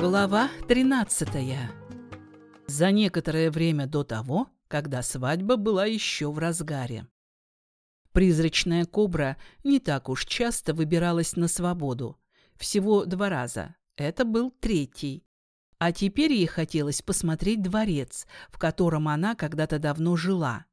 Глава 13 За некоторое время до того, когда свадьба была еще в разгаре. Призрачная кобра не так уж часто выбиралась на свободу. Всего два раза. Это был третий. А теперь ей хотелось посмотреть дворец, в котором она когда-то давно жила.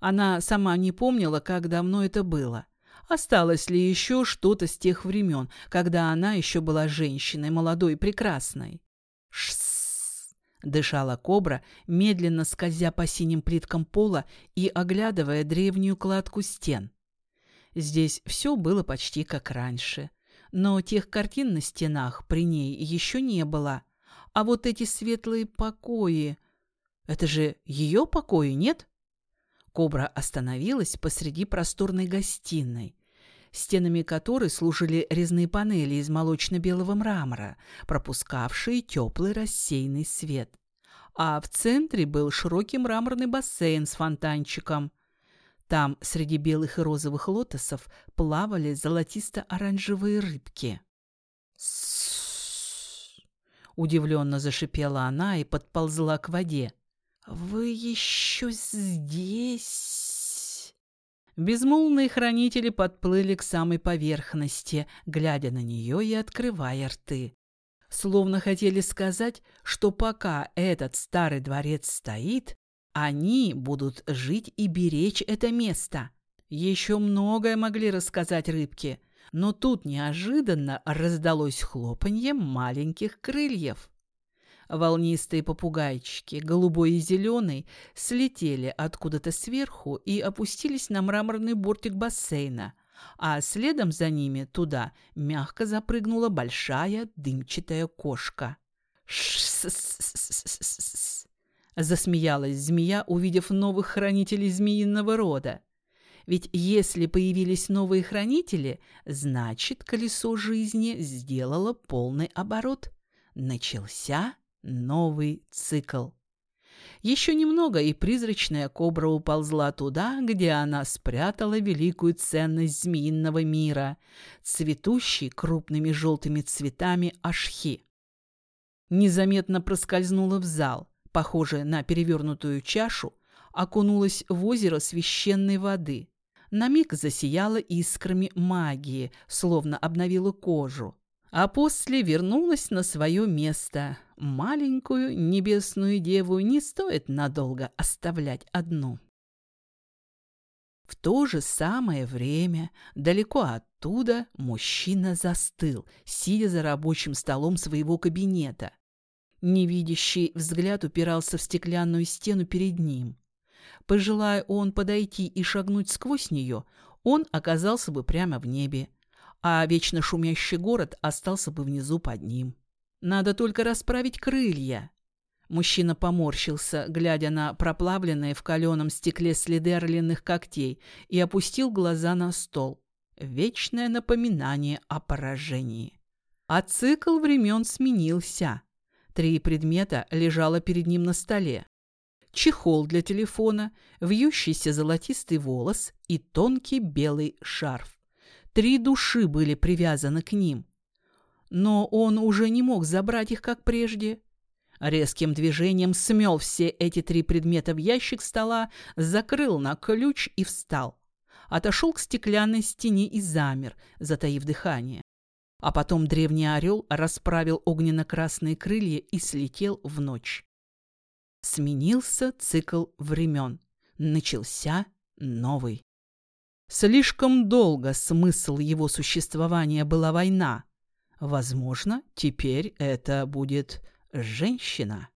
Она сама не помнила, как давно это было. Осталось ли еще что-то с тех времен, когда она еще была женщиной, молодой и прекрасной? Шсс! Дышала кобра, медленно скользя по синим плиткам пола и оглядывая древнюю кладку стен. Здесь все было почти как раньше. Но тех картин на стенах при ней еще не было. А вот эти светлые покои... Это же ее покои, нет? Кобра остановилась посреди просторной гостиной, стенами которой служили резные панели из молочно-белого мрамора, пропускавшие теплый рассеянный свет. А в центре был широкий мраморный бассейн с фонтанчиком. Там среди белых и розовых лотосов плавали золотисто-оранжевые рыбки. Удивленно зашипела она и подползла к воде. «Вы еще здесь?» Безмолвные хранители подплыли к самой поверхности, глядя на нее и открывая рты. Словно хотели сказать, что пока этот старый дворец стоит, они будут жить и беречь это место. Еще многое могли рассказать рыбки, но тут неожиданно раздалось хлопанье маленьких крыльев. Волнистые попугайчики, голубой и зеленый, слетели откуда-то сверху и опустились на мраморный бортик бассейна, а следом за ними туда мягко запрыгнула большая дымчатая кошка. Засмеялась змея, увидев новых хранителей змеиного рода. Ведь если появились новые хранители, значит, колесо жизни сделало полный оборот. Начался Новый цикл. Еще немного, и призрачная кобра уползла туда, где она спрятала великую ценность змеиного мира, цветущий крупными желтыми цветами ашхи. Незаметно проскользнула в зал, похожая на перевернутую чашу, окунулась в озеро священной воды. На миг засияла искрами магии, словно обновила кожу а после вернулась на свое место. Маленькую небесную деву не стоит надолго оставлять одну. В то же самое время, далеко оттуда, мужчина застыл, сидя за рабочим столом своего кабинета. Невидящий взгляд упирался в стеклянную стену перед ним. Пожелая он подойти и шагнуть сквозь нее, он оказался бы прямо в небе а вечно шумящий город остался бы внизу под ним. Надо только расправить крылья. Мужчина поморщился, глядя на проплавленные в каленом стекле следы орлиных когтей, и опустил глаза на стол. Вечное напоминание о поражении. А цикл времен сменился. Три предмета лежало перед ним на столе. Чехол для телефона, вьющийся золотистый волос и тонкий белый шарф. Три души были привязаны к ним. Но он уже не мог забрать их, как прежде. Резким движением смел все эти три предмета в ящик стола, закрыл на ключ и встал. Отошел к стеклянной стене и замер, затаив дыхание. А потом древний орел расправил огненно-красные крылья и слетел в ночь. Сменился цикл времен. Начался новый. Слишком долго смысл его существования была война. Возможно, теперь это будет женщина.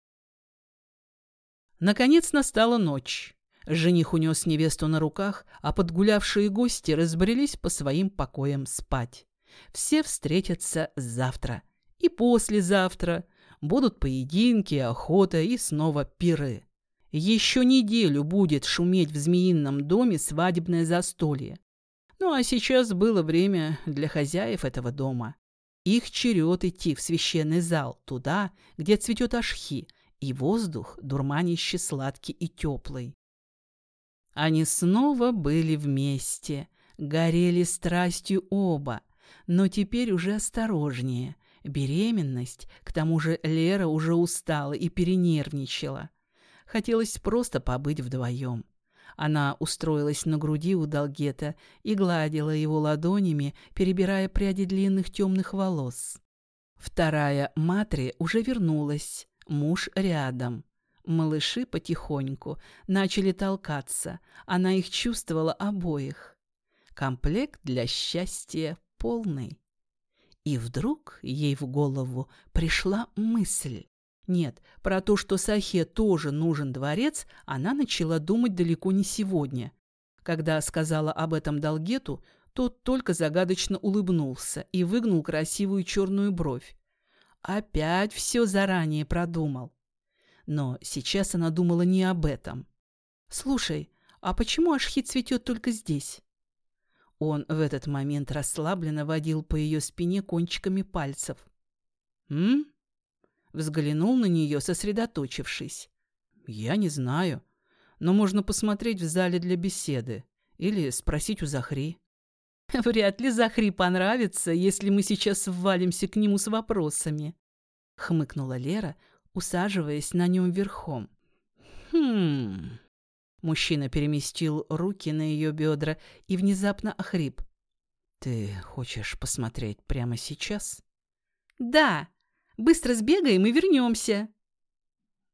Наконец настала ночь. Жених унес невесту на руках, а подгулявшие гости разбрелись по своим покоям спать. Все встретятся завтра и послезавтра. Будут поединки, охота и снова пиры. Еще неделю будет шуметь в змеином доме свадебное застолье. Ну а сейчас было время для хозяев этого дома. Их черед идти в священный зал, туда, где цветет ашхи, и воздух дурманище сладкий и теплый. Они снова были вместе, горели страстью оба, но теперь уже осторожнее, Беременность, к тому же Лера уже устала и перенервничала. Хотелось просто побыть вдвоем. Она устроилась на груди у Долгета и гладила его ладонями, перебирая пряди длинных темных волос. Вторая Матри уже вернулась, муж рядом. Малыши потихоньку начали толкаться, она их чувствовала обоих. Комплект для счастья полный. И вдруг ей в голову пришла мысль. Нет, про то, что Сахе тоже нужен дворец, она начала думать далеко не сегодня. Когда сказала об этом Долгету, тот только загадочно улыбнулся и выгнул красивую черную бровь. Опять все заранее продумал. Но сейчас она думала не об этом. «Слушай, а почему Ашхи цветет только здесь?» Он в этот момент расслабленно водил по ее спине кончиками пальцев. «М?» Взглянул на нее, сосредоточившись. «Я не знаю, но можно посмотреть в зале для беседы или спросить у Захри». «Вряд ли Захри понравится, если мы сейчас ввалимся к нему с вопросами», — хмыкнула Лера, усаживаясь на нем верхом. «Хм...» Мужчина переместил руки на ее бедра и внезапно охрип. «Ты хочешь посмотреть прямо сейчас?» «Да!» Быстро сбегаем и вернемся».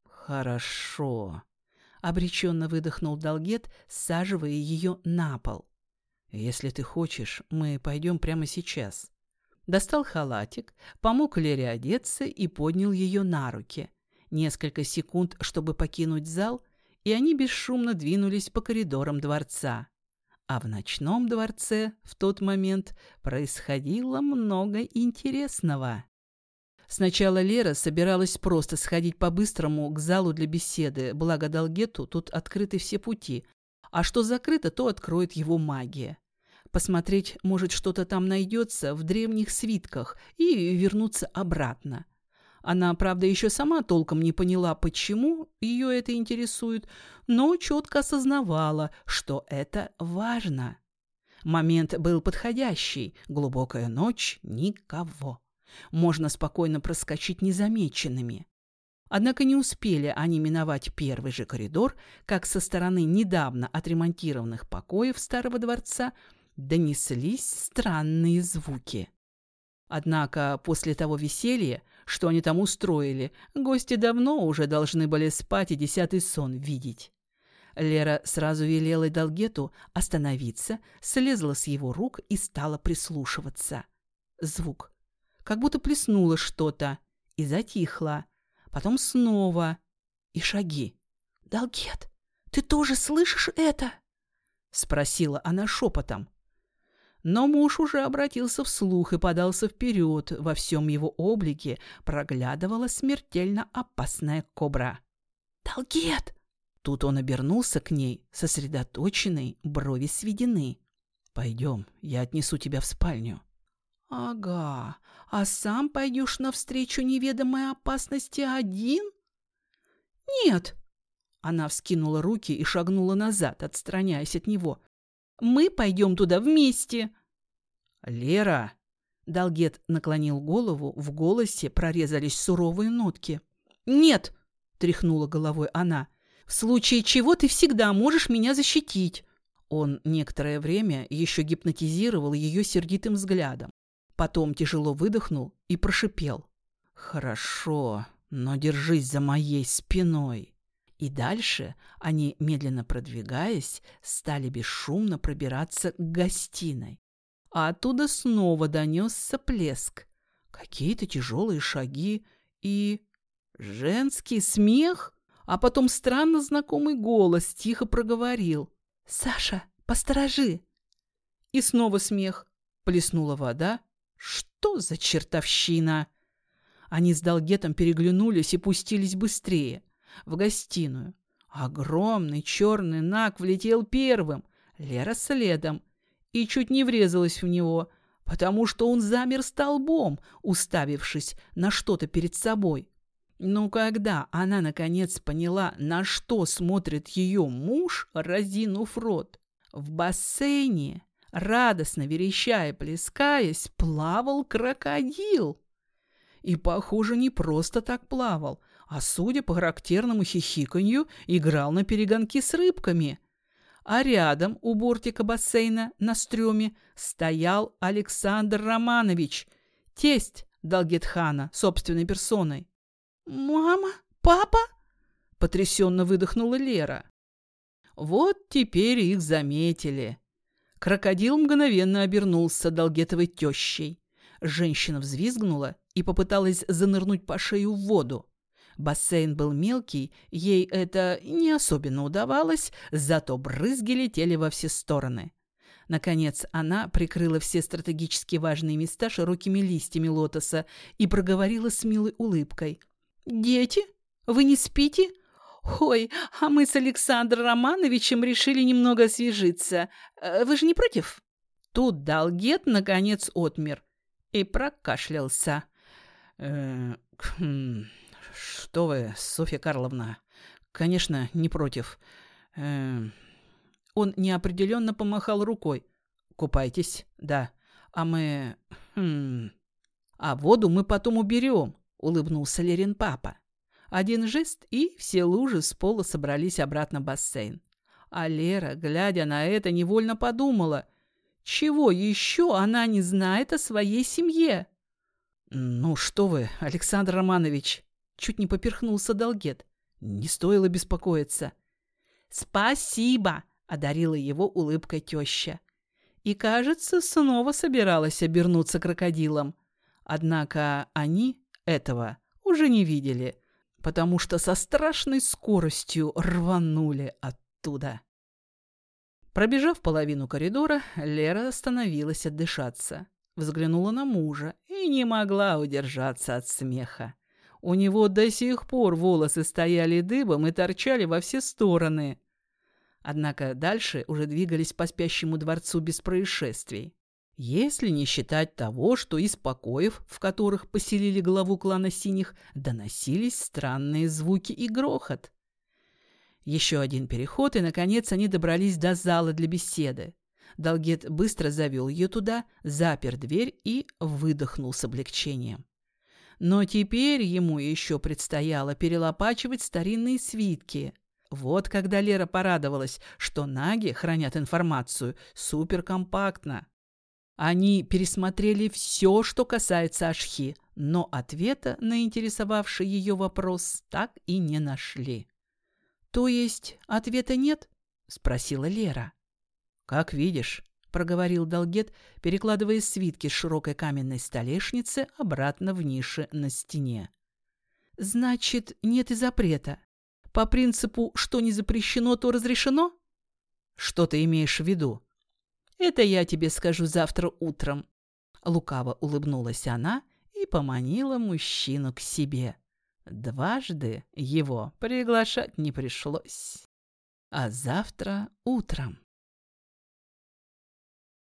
«Хорошо», — обреченно выдохнул Долгет, саживая ее на пол. «Если ты хочешь, мы пойдем прямо сейчас». Достал халатик, помог Лере одеться и поднял ее на руки. Несколько секунд, чтобы покинуть зал, и они бесшумно двинулись по коридорам дворца. А в ночном дворце в тот момент происходило много интересного. Сначала Лера собиралась просто сходить по-быстрому к залу для беседы, благо Долгету тут открыты все пути, а что закрыто, то откроет его магия. Посмотреть, может, что-то там найдется в древних свитках и вернуться обратно. Она, правда, еще сама толком не поняла, почему ее это интересует, но четко осознавала, что это важно. Момент был подходящий, глубокая ночь, никого можно спокойно проскочить незамеченными. Однако не успели они миновать первый же коридор, как со стороны недавно отремонтированных покоев старого дворца донеслись странные звуки. Однако после того веселья, что они там устроили, гости давно уже должны были спать и десятый сон видеть. Лера сразу велела Долгету остановиться, слезла с его рук и стала прислушиваться. Звук как будто плеснуло что-то, и затихло. Потом снова. И шаги. «Далгет, ты тоже слышишь это?» — спросила она шепотом. Но муж уже обратился вслух и подался вперед. Во всем его облике проглядывала смертельно опасная кобра. «Далгет!» Тут он обернулся к ней, сосредоточенный, брови сведены. «Пойдем, я отнесу тебя в спальню». «Ага, а сам пойдешь навстречу неведомой опасности один?» «Нет!» Она вскинула руки и шагнула назад, отстраняясь от него. «Мы пойдем туда вместе!» «Лера!» Долгет наклонил голову, в голосе прорезались суровые нотки. «Нет!» — тряхнула головой она. «В случае чего ты всегда можешь меня защитить!» Он некоторое время еще гипнотизировал ее сердитым взглядом. Потом тяжело выдохнул и прошипел. «Хорошо, но держись за моей спиной». И дальше они, медленно продвигаясь, стали бесшумно пробираться к гостиной. А оттуда снова донесся плеск. Какие-то тяжелые шаги и... Женский смех? А потом странно знакомый голос тихо проговорил. «Саша, посторожи!» И снова смех. Плеснула вода, что за чертовщина? Они с Долгетом переглянулись и пустились быстрее. В гостиную. Огромный черный наг влетел первым, Лера следом. И чуть не врезалась в него, потому что он замер столбом, уставившись на что-то перед собой. Но когда она наконец поняла, на что смотрит ее муж, разинув рот, в бассейне радостно верещая, плескаясь, плавал крокодил. И, похоже, не просто так плавал, а, судя по характерному хихиканью, играл на перегонки с рыбками. А рядом у бортика бассейна на стреме стоял Александр Романович, тесть Далгетхана собственной персоной. «Мама? Папа?» – потрясенно выдохнула Лера. Вот теперь их заметили. Крокодил мгновенно обернулся Долгетовой тещей. Женщина взвизгнула и попыталась занырнуть по шею в воду. Бассейн был мелкий, ей это не особенно удавалось, зато брызги летели во все стороны. Наконец она прикрыла все стратегически важные места широкими листьями лотоса и проговорила с милой улыбкой. «Дети, вы не спите? «Ой, а мы с Александром Романовичем решили немного освежиться. Э, вы же не против?» Тут Далгет, наконец, отмер и прокашлялся. «Э, хм, «Что вы, Софья Карловна? Конечно, не против. Э, он неопределенно помахал рукой. «Купайтесь, да. А мы... Хм... А воду мы потом уберем», — улыбнулся Лерин папа. Один жест, и все лужи с пола собрались обратно в бассейн. А Лера, глядя на это, невольно подумала, чего еще она не знает о своей семье. «Ну что вы, Александр Романович!» Чуть не поперхнулся Долгет. «Не стоило беспокоиться». «Спасибо!» — одарила его улыбкой теща. И, кажется, снова собиралась обернуться крокодилом. Однако они этого уже не видели потому что со страшной скоростью рванули оттуда. Пробежав половину коридора, Лера остановилась отдышаться. Взглянула на мужа и не могла удержаться от смеха. У него до сих пор волосы стояли дыбом и торчали во все стороны. Однако дальше уже двигались по спящему дворцу без происшествий. Если не считать того, что из покоев, в которых поселили главу клана Синих, доносились странные звуки и грохот. Еще один переход, и, наконец, они добрались до зала для беседы. Долгет быстро завел ее туда, запер дверь и выдохнул с облегчением. Но теперь ему еще предстояло перелопачивать старинные свитки. Вот когда Лера порадовалась, что наги хранят информацию суперкомпактно. Они пересмотрели все, что касается Ашхи, но ответа на интересовавший ее вопрос так и не нашли. «То есть ответа нет?» — спросила Лера. «Как видишь», — проговорил Долгет, перекладывая свитки с широкой каменной столешницы обратно в ниши на стене. «Значит, нет и запрета. По принципу, что не запрещено, то разрешено?» «Что ты имеешь в виду?» Это я тебе скажу завтра утром. Лукаво улыбнулась она и поманила мужчину к себе. Дважды его приглашать не пришлось. А завтра утром.